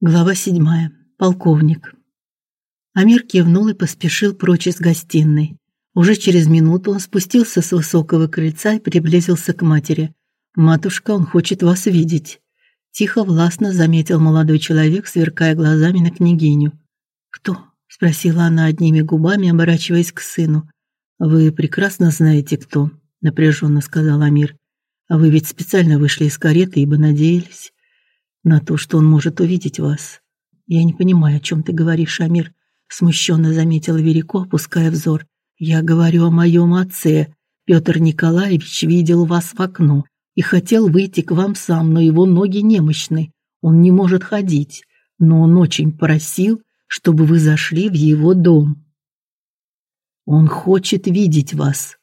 Глава седьмая. Полковник. Амир кивнул и поспешил прочь из гостиной. Уже через минуту он спустился с высокого крыльца и приблизился к матери. Матушка, он хочет вас видеть, тихо властно заметил молодой человек, сверкая глазами на княгиню. Кто? спросила она одними губами, оборачиваясь к сыну. Вы прекрасно знаете, кто, напряженно сказал Амир. А вы ведь специально вышли из кареты, ибо надеялись на то, что он может увидеть вас. Я не понимаю, о чем ты говоришь, Амир, смущенно заметила Верико, опуская взор. Я говорю о моем отце. Петр Николаевич видел вас в окно и хотел выйти к вам сам, но его ноги немощны. Он не может ходить, но он очень просил, чтобы вы зашли в его дом. Он хочет видеть вас.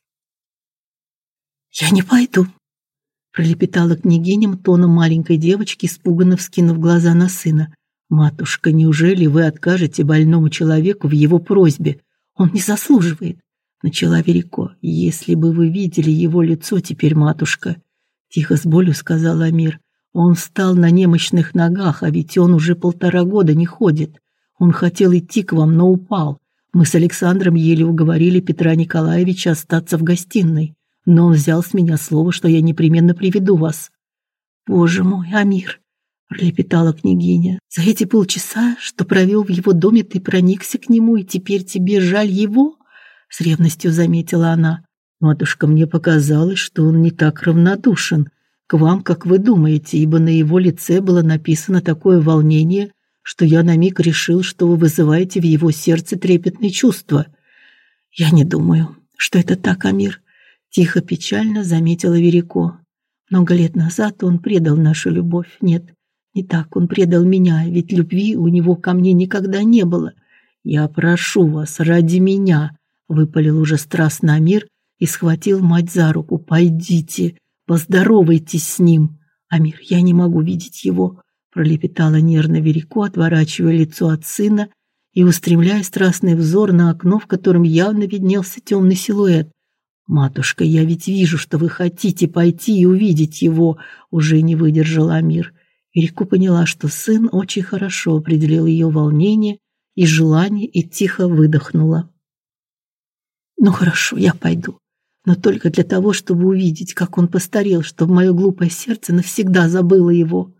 Я не пойду, пролепетала княгиня тоном маленькой девочки, испуганно вскинув глаза на сына. Матушка, неужели вы откажете больному человеку в его просьбе? Он не заслуживает, начала Верико. Если бы вы видели его лицо теперь, матушка, тихо с болью сказал Амир. Он встал на немощных ногах, а ведь он уже полтора года не ходит. Он хотел идти к вам, но упал. Мы с Александром еле уговорили Петра Николаевича остаться в гостиной но он взял с меня слово, что я непременно приведу вас. Боже мой, Амир, пролепетала княгиня. За эти полчаса, что провел в его доме, ты проникся к нему, и теперь тебе жаль его? С ревностью заметила она. Матушка, мне показалось, что он не так равнодушен к вам, как вы думаете, ибо на его лице было написано такое волнение, что я на миг решил, что вы вызываете в его сердце трепетные чувства. Я не думаю, что это так, Амир. Тихо, печально заметила Верико. Много лет назад он предал нашу любовь. Нет, не так, он предал меня, ведь любви у него ко мне никогда не было. Я прошу вас ради меня, выпалил уже страстно Амир и схватил мать за руку. Пойдите, поздоровайтесь с ним. Амир, я не могу видеть его, пролепетала нервно Верико, отворачивая лицо от сына и устремляя страстный взор на окно, в котором явно виднелся темный силуэт. Матушка, я ведь вижу, что вы хотите пойти и увидеть его, уже не выдержал Амир. Ирику поняла, что сын очень хорошо определил ее волнение и желание, и тихо выдохнула. Ну хорошо, я пойду, но только для того, чтобы увидеть, как он постарел, чтобы мое глупое сердце навсегда забыло его.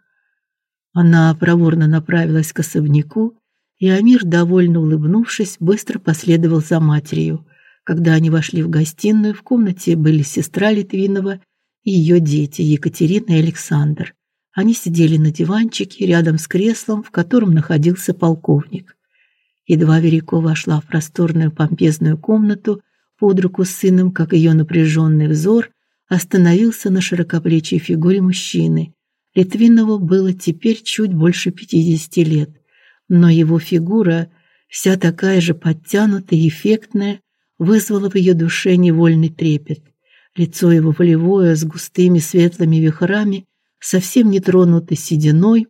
Она проворно направилась к особняку, и Амир, довольно улыбнувшись, быстро последовал за матерью. Когда они вошли в гостиную, в комнате были сестра Литвинова и ее дети Екатерина и Александр. Они сидели на диванчике рядом с креслом, в котором находился полковник. Едва Верико вошла в просторную помпезную комнату под руку с сыном, как ее напряженный взор остановился на широкоплечей фигуре мужчины. Литвинову было теперь чуть больше 50 лет, но его фигура вся такая же подтянутая и эффектная, вызвало в ее душе невольный трепет. Лицо его волевое, с густыми светлыми вихрами, совсем не тронутой сединой,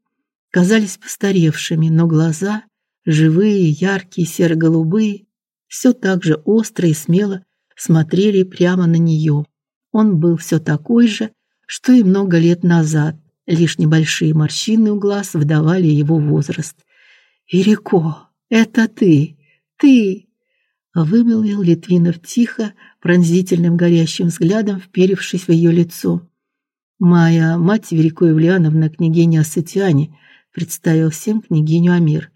казались постаревшими, но глаза, живые, яркие, серо-голубые, все так же остро и смело смотрели прямо на нее. Он был все такой же, что и много лет назад. Лишь небольшие морщины у глаз выдавали его возраст. «Ирико, это ты! Ты!» Вымолвил Литвинов тихо, пронзительным горящим взглядом вперевшись в ее лицо. Моя мать Великая Евлеановна, княгиня Асатиане, представил всем княгиню Амир.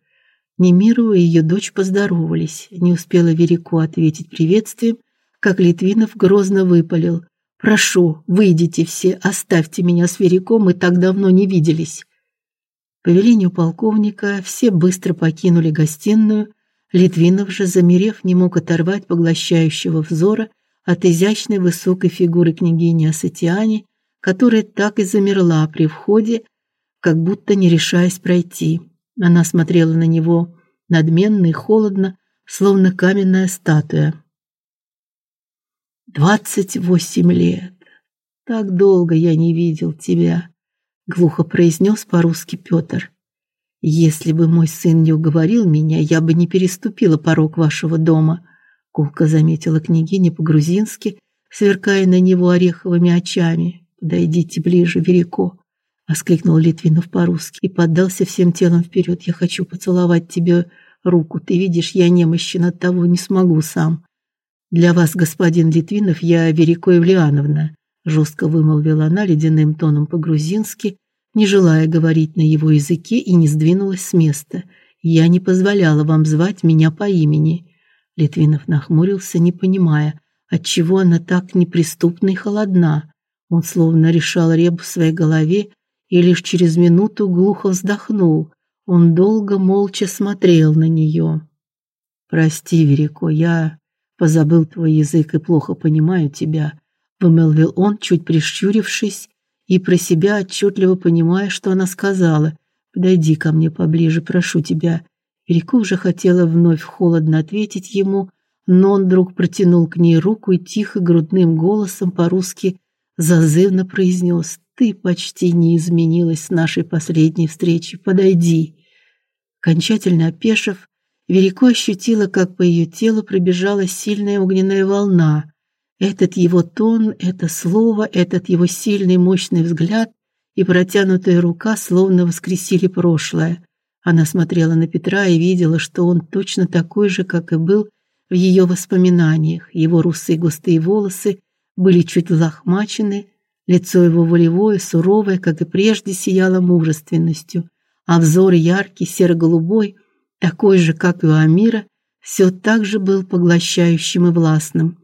Немирова и ее дочь поздоровались. Не успела Верико ответить приветствием, как Литвинов грозно выпалил: "Прошу, выйдите все, оставьте меня с Вериком, мы так давно не виделись". По велению полковника все быстро покинули гостиную, Литвинов же, замерев, не мог оторвать поглощающего взора от изящной высокой фигуры княгини Асатиани, которая так и замерла при входе, как будто не решаясь пройти. Она смотрела на него надменно и холодно, словно каменная статуя. «Двадцать восемь лет. Так долго я не видел тебя, глухо произнес по-русски Петр. Если бы мой сын не уговорил меня, я бы не переступила порог вашего дома, колко заметила княгиня по-грузински, сверкая на него ореховыми очами. Подойдите ближе, Верико. воскликнул Литвинов по-русски и поддался всем телом вперед. Я хочу поцеловать тебе руку. Ты видишь, я немощен от того, не смогу сам. Для вас, господин Литвинов, я Верико Евлеановна, жестко вымолвила она ледяным тоном по-грузински, не желая говорить на его языке и не сдвинулась с места. Я не позволяла вам звать меня по имени. Литвинов нахмурился, не понимая, отчего она так неприступна и холодна. Он словно решал ребус в своей голове и лишь через минуту глухо вздохнул. Он долго молча смотрел на нее. Прости, Верико, я позабыл твой язык и плохо понимаю тебя, вымолвил он, чуть прищурившись и про себя отчетливо понимая, что она сказала. Подойди ко мне поближе, прошу тебя. Верико уже хотела вновь холодно ответить ему, но он вдруг протянул к ней руку и тихо грудным голосом по-русски зазывно произнес: "Ты почти не изменилась с нашей последней встречи. Подойди". Окончательно опешив, Верико ощутила, как по ее телу пробежала сильная огненная волна. Этот его тон, это слово, этот его сильный мощный взгляд и протянутая рука словно воскресили прошлое. Она смотрела на Петра и видела, что он точно такой же, как и был в ее воспоминаниях. Его русые густые волосы были чуть взлохмачены, лицо его волевое, суровое, как и прежде, сияло мужественностью, а взор яркий, серо-голубой, такой же, как и у Амира, все так же был поглощающим и властным.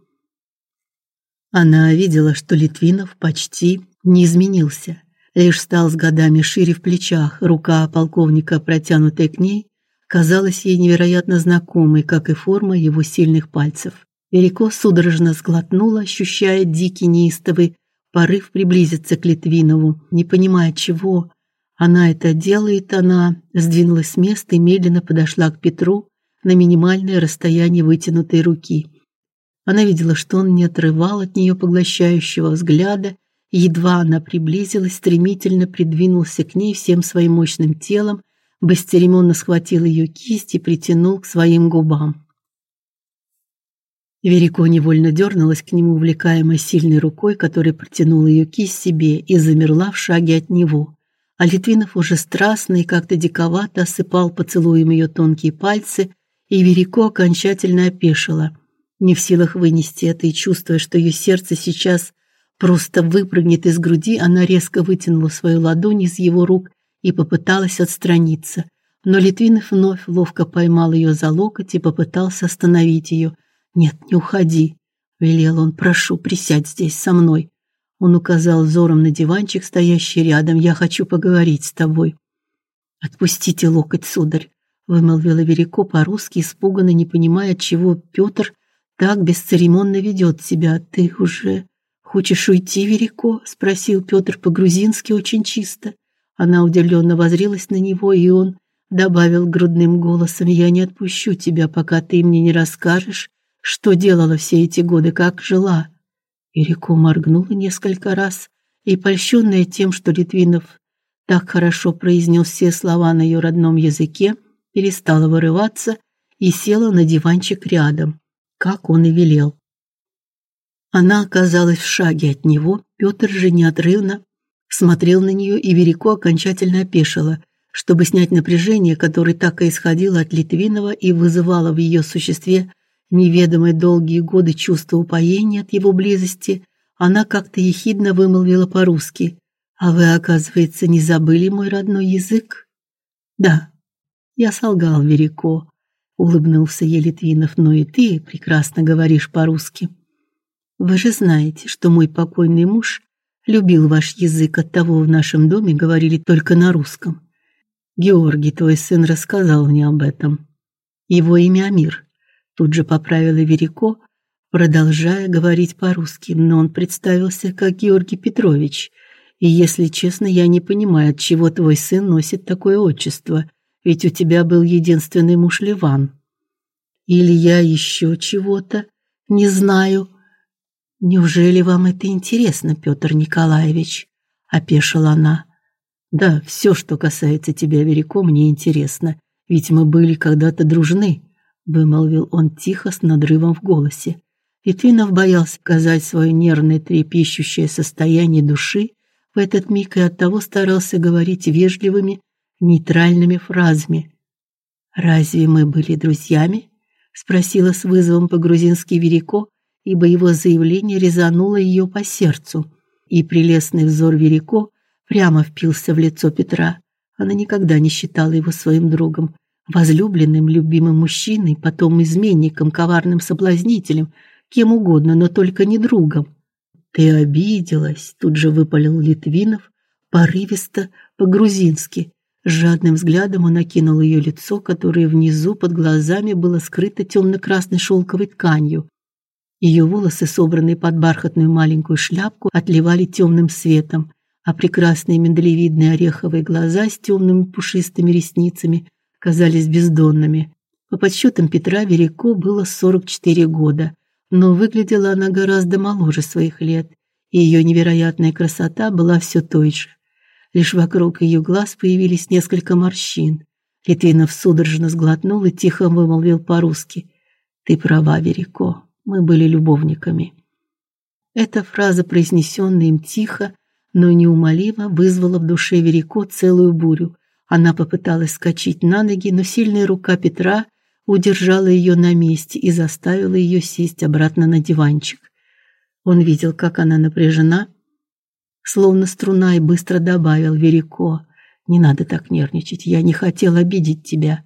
Она видела, что Литвинов почти не изменился лишь стал с годами шире в плечах. Рука полковника, протянутая к ней, казалась ей невероятно знакомой, как и форма его сильных пальцев. Верико судорожно сглотнула, ощущая дикий неистовый порыв приблизиться к Литвинову, не понимая чего. Она это делает, она сдвинулась с места и медленно подошла к Петру на минимальное расстояние вытянутой руки. Она видела, что он не отрывал от нее поглощающего взгляда Едва она приблизилась, стремительно придвинулся к ней всем своим мощным телом, бесцеремонно схватил ее кисть и притянул к своим губам. Верико невольно дернулась к нему, увлекаемая сильной рукой, которая протянула ее кисть себе и замерла в шаге от него. А Литвинов уже страстно и как-то диковато осыпал поцелуем ее тонкие пальцы, и Верико окончательно опешила, не в силах вынести это и чувствуя, что ее сердце сейчас просто выпрыгнет из груди, она резко вытянула свою ладонь из его рук и попыталась отстраниться. Но Литвинов вновь ловко поймал ее за локоть и попытался остановить ее. "Нет, не уходи", велел он. "Прошу, присядь здесь со мной". Он указал взором на диванчик, стоящий рядом. "Я хочу поговорить с тобой". "Отпустите локоть, сударь", вымолвила Верико по-русски, испуганно не понимая, чего Петр так бесцеремонно ведет себя. "Ты уже Хочешь уйти, Верико? спросил Петр по-грузински очень чисто. Она удивленно воззрелась на него, и он добавил грудным голосом: "Я не отпущу тебя, пока ты мне не расскажешь, что делала все эти годы, как жила". Верико моргнула несколько раз, и польщенная тем, что Литвинов так хорошо произнес все слова на ее родном языке, перестала вырываться и села на диванчик рядом, как он и велел. Она оказалась в шаге от него, Петр же неотрывно смотрел на нее, и Верико окончательно опешила. Чтобы снять напряжение, которое так и исходило от Литвинова и вызывало в ее существе неведомые долгие годы чувство упоения от его близости, она как-то ехидно вымолвила по-русски: "А вы, оказывается, не забыли мой родной язык?" "Да, я солгал Верико", улыбнулся ей Литвинов, "но и ты прекрасно говоришь по-русски". Вы же знаете, что мой покойный муж любил ваш язык, оттого в нашем доме говорили только на русском. Георгий, твой сын, рассказал мне об этом. Его имя Амир. Тут же поправила Верико, продолжая говорить по-русски, но он представился как Георгий Петрович. И если честно, я не понимаю, от чего твой сын носит такое отчество, ведь у тебя был единственный муж Ливан. Или я еще чего-то не знаю. Неужели вам это интересно, Петр Николаевич? опешила она. Да, все, что касается тебя, Верико, мне интересно, ведь мы были когда-то дружны, вымолвил он тихо с надрывом в голосе. Литвинов боялся показать свое нервное трепещущее состояние души в этот миг и оттого старался говорить вежливыми, нейтральными фразами. Разве мы были друзьями? спросила с вызовом по-грузински Верико, ибо его заявление резануло ее по сердцу, и прелестный взор Верико прямо впился в лицо Петра. Она никогда не считала его своим другом, возлюбленным, любимым мужчиной, потом изменником, коварным соблазнителем, кем угодно, но только не другом. Ты обиделась, тут же выпалил Литвинов, порывисто, по-грузински. Жадным взглядом он окинул ее лицо, которое внизу под глазами было скрыто темно красной шелковой тканью. Ее волосы, собранные под бархатную маленькую шляпку, отливали темным светом, а прекрасные миндалевидные ореховые глаза с темными пушистыми ресницами казались бездонными. По подсчетам Петра Верико было 44 года, но выглядела она гораздо моложе своих лет, и ее невероятная красота была все той же. Лишь вокруг ее глаз появились несколько морщин. Литвинов судорожно сглотнул и тихо вымолвил по-русски: "Ты права, Верико. Мы были любовниками". Эта фраза, произнесенная им тихо, но неумолимо, вызвала в душе Верико целую бурю. Она попыталась вскочить на ноги, но сильная рука Петра удержала ее на месте и заставила ее сесть обратно на диванчик. Он видел, как она напряжена, словно струна, и быстро добавил: "Верико, не надо так нервничать. Я не хотел обидеть тебя".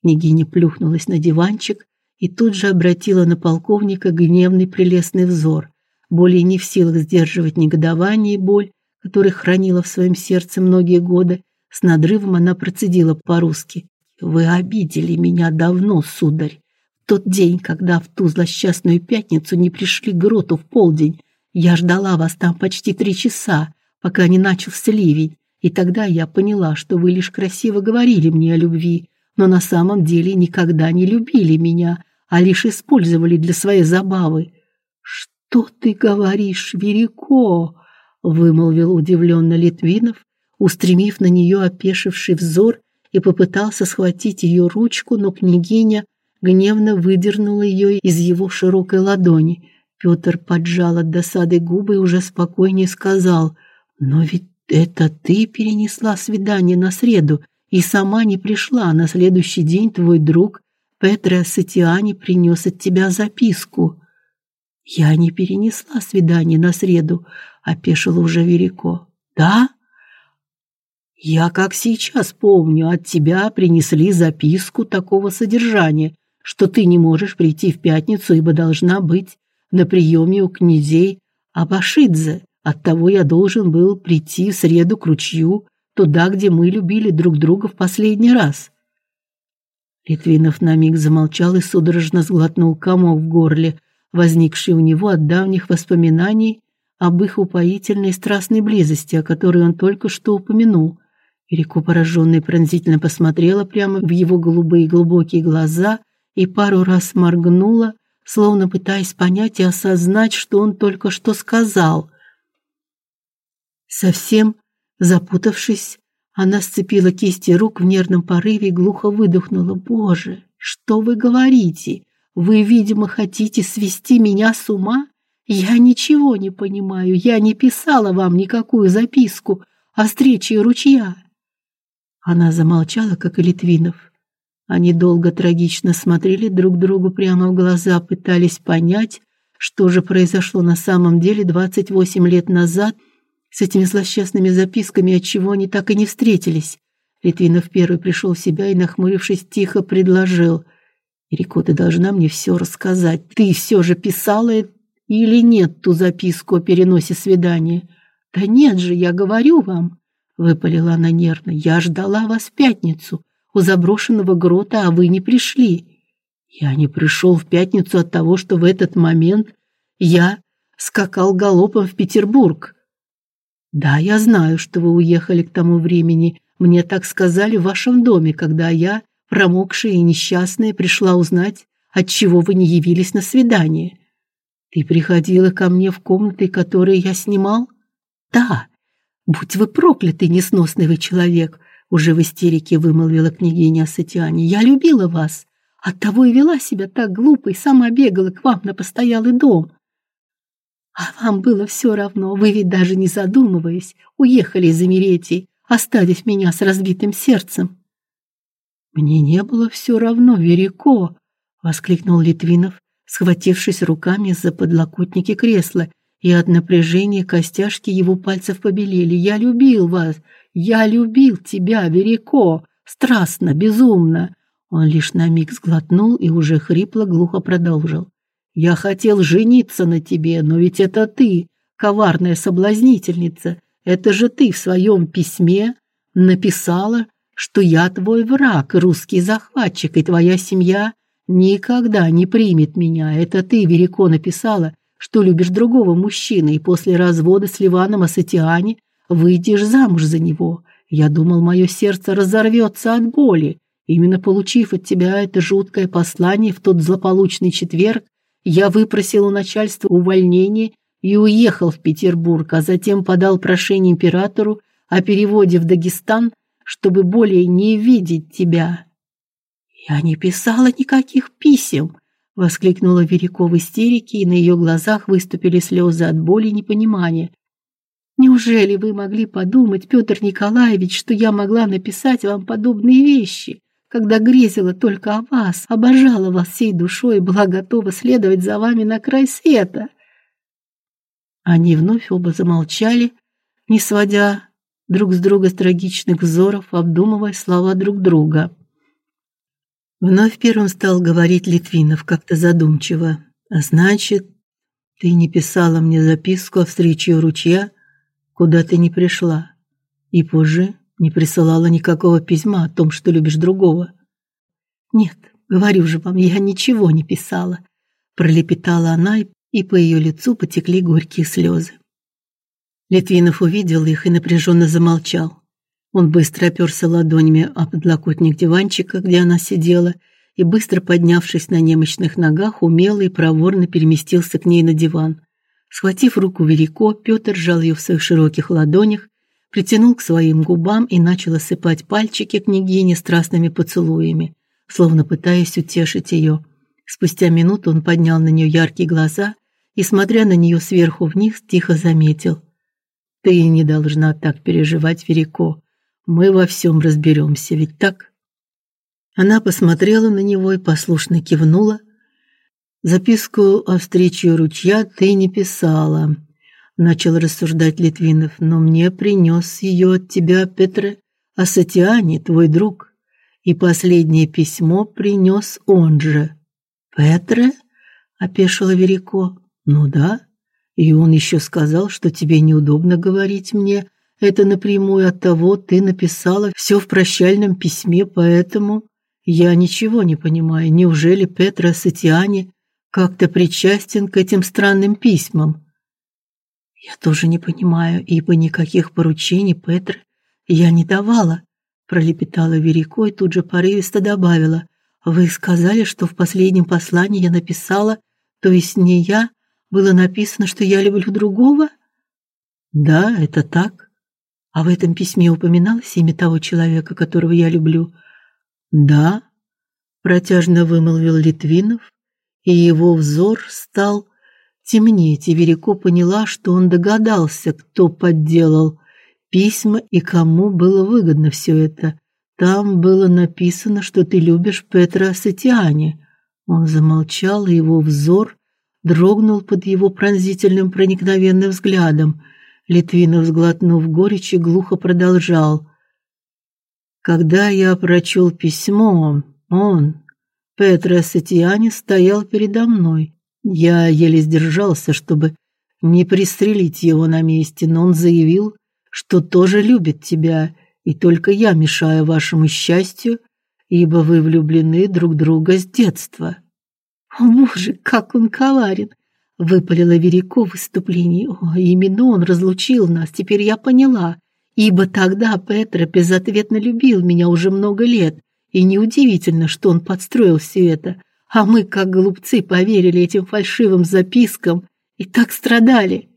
Княгиня плюхнулась на диванчик и тут же обратила на полковника гневный прелестный взор, более не в силах сдерживать негодование и боль, который хранила в своем сердце многие годы, с надрывом она процедила по-русски: "Вы обидели меня давно, сударь. В тот день, когда в ту злосчастную пятницу не пришли к гроту в полдень, я ждала вас там почти три часа, пока не начался ливень, и тогда я поняла, что вы лишь красиво говорили мне о любви, но на самом деле никогда не любили меня, а лишь использовали для своей забавы. Что ты говоришь, Верико? вымолвил удивленно Литвинов, устремив на нее опешивший взор и попытался схватить ее ручку, но княгиня гневно выдернула ее из его широкой ладони. Петр поджал от досады губы и уже спокойнее сказал: "Но ведь это ты перенесла свидание на среду и сама не пришла. На следующий день твой друг Петре Сатиани принес от тебя записку". Я не перенесла свидание на среду, опешила уже Верико. Да? Я как сейчас помню, от тебя принесли записку такого содержания, что ты не можешь прийти в пятницу, ибо должна быть на приеме у князей Абашидзе. Оттого я должен был прийти в среду к ручью, туда, где мы любили друг друга в последний раз. Литвинов на миг замолчал и судорожно сглотнул комок в горле, возникший у него от давних воспоминаний об их упоительной страстной близости, о которой он только что упомянул. Ирико, пораженная, пронзительно посмотрела прямо в его голубые глубокие глаза и пару раз моргнула, словно пытаясь понять и осознать, что он только что сказал. Совсем запутавшись, она сцепила кисти рук в нервном порыве и глухо выдохнула: "Боже, что вы говорите? Вы, видимо, хотите свести меня с ума? Я ничего не понимаю. Я не писала вам никакую записку о встрече ручья. Она замолчала, как и Литвинов. Они долго трагично смотрели друг другу прямо в глаза, пытались понять, что же произошло на самом деле 28 лет назад с этими злосчастными записками, от чего они так и не встретились. Литвинов первый пришел в себя и, нахмурившись, тихо предложил: "Ирико, ты должна мне все рассказать. Ты все же писала или нет ту записку о переносе свидания?" "Да нет же, я говорю вам", выпалила она нервно. Я ждала вас в пятницу у заброшенного грота, а вы не пришли. Я не пришел в пятницу от того, что в этот момент я скакал галопом в Петербург. Да, я знаю, что вы уехали к тому времени. Мне так сказали в вашем доме, когда я, промокшая и несчастная, пришла узнать, от чего вы не явились на свидание. Ты приходила ко мне в комнаты, которые я снимал? Да. Будь вы проклятый, несносный вы человек, уже в истерике вымолвила княгиня Сатиани. Я любила вас, оттого и вела себя так глупо и сама бегала к вам на постоялый дом. А вам было все равно, вы ведь даже не задумываясь, уехали из Эмеретии, оставив меня с разбитым сердцем. Мне не было все равно, Верико, воскликнул Литвинов, схватившись руками за подлокотники кресла, и от напряжения костяшки его пальцев побелели. Я любил вас, я любил тебя, Верико, страстно, безумно. Он лишь на миг сглотнул и уже хрипло глухо продолжил. Я хотел жениться на тебе, но ведь это ты, коварная соблазнительница. Это же ты в своем письме написала, что я твой враг, русский захватчик, и твоя семья никогда не примет меня. Это ты, Верико, написала, что любишь другого мужчину, и после развода с Ливаном Асатиани выйдешь замуж за него. Я думал, мое сердце разорвется от боли. Именно получив от тебя это жуткое послание в тот злополучный четверг, я выпросил у начальства увольнение и уехал в Петербург, а затем подал прошение императору о переводе в Дагестан, чтобы более не видеть тебя. Я не писала никаких писем, воскликнула Верико в истерике, и на ее глазах выступили слезы от боли и непонимания. Неужели вы могли подумать, Петр Николаевич, что я могла написать вам подобные вещи? когда грезила только о вас, обожала вас всей душой и была готова следовать за вами на край света. Они вновь оба замолчали, не сводя друг с друга трагичных взоров, обдумывая слова друг друга. Вновь первым стал говорить Литвинов как-то задумчиво. А значит, ты не писала мне записку о встрече у ручья, куда ты не пришла. И позже не присылала никакого письма о том, что любишь другого. Нет, говорю же вам, я ничего не писала, пролепетала она, и по ее лицу потекли горькие слезы. Литвинов увидел их и напряженно замолчал. Он быстро оперся ладонями о подлокотник диванчика, где она сидела, и быстро поднявшись на немощных ногах, умело и проворно переместился к ней на диван. Схватив руку Велико, Петр сжал ее в своих широких ладонях притянул к своим губам и начал осыпать пальчики княгини страстными поцелуями, словно пытаясь утешить ее. Спустя минуту он поднял на нее яркие глаза и, смотря на нее сверху вниз, тихо заметил: "Ты не должна так переживать, Верико. Мы во всем разберемся, ведь так?" Она посмотрела на него и послушно кивнула. Записку о встрече ручья ты не писала, начал рассуждать Литвинов, но мне принес ее от тебя, Петре, Асатиани, твой друг. И последнее письмо принес он же. Петре? опешила Верико. Ну да. И он еще сказал, что тебе неудобно говорить мне это напрямую от того, ты написала все в прощальном письме, поэтому я ничего не понимаю. Неужели Петра Асатиани как-то причастен к этим странным письмам? Я тоже не понимаю, ибо никаких поручений Петр я не давала, пролепетала Верико и тут же порывисто добавила: Вы сказали, что в последнем послании я написала, то есть не я, было написано, что я люблю другого? Да, это так. А в этом письме упоминалось имя того человека, которого я люблю? Да, протяжно вымолвил Литвинов, и его взор стал темнеть, и Верико поняла, что он догадался, кто подделал письма и кому было выгодно все это. Там было написано, что ты любишь Петра Сатиани. Он замолчал, и его взор дрогнул под его пронзительным проникновенным взглядом. Литвинов, сглотнув горечь, глухо продолжал: Когда я прочел письмо, он, Петра Сатиани, стоял передо мной. Я еле сдержался, чтобы не пристрелить его на месте, но он заявил, что тоже любит тебя, и только я мешаю вашему счастью, ибо вы влюблены друг друга с детства. О, боже, как он коварен, выпалила Верико в выступлении. О, именно он разлучил нас, теперь я поняла, ибо тогда Петра безответно любил меня уже много лет, и неудивительно, что он подстроил все это. А мы, как глупцы, поверили этим фальшивым запискам и так страдали.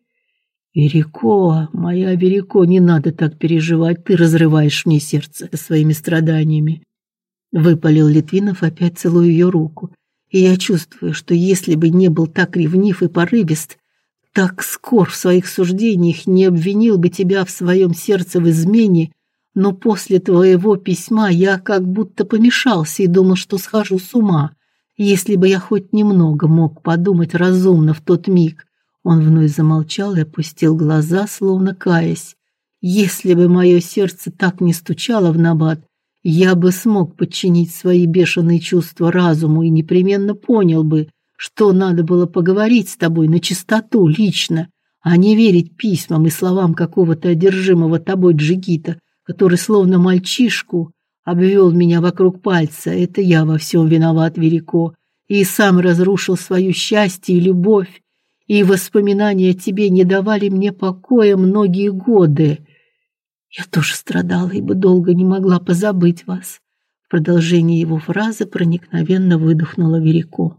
Верико, моя Верико, не надо так переживать, ты разрываешь мне сердце своими страданиями. Выпалил Литвинов, опять целуя ее руку. И я чувствую, что если бы не был так ревнив и порывист, так скор в своих суждениях, не обвинил бы тебя в своем сердце в измене, но после твоего письма я как будто помешался и думал, что схожу с ума. Если бы я хоть немного мог подумать разумно в тот миг, он вновь замолчал и опустил глаза, словно каясь. Если бы мое сердце так не стучало в набат, я бы смог подчинить свои бешеные чувства разуму и непременно понял бы, что надо было поговорить с тобой на чистоту лично, а не верить письмам и словам какого-то одержимого тобой джигита, который словно мальчишку обвел меня вокруг пальца. Это я во всем виноват, Верико, и сам разрушил свое счастье и любовь, и воспоминания о тебе не давали мне покоя многие годы. Я тоже страдала, ибо долго не могла позабыть вас. В продолжении его фразы проникновенно выдохнула Верико.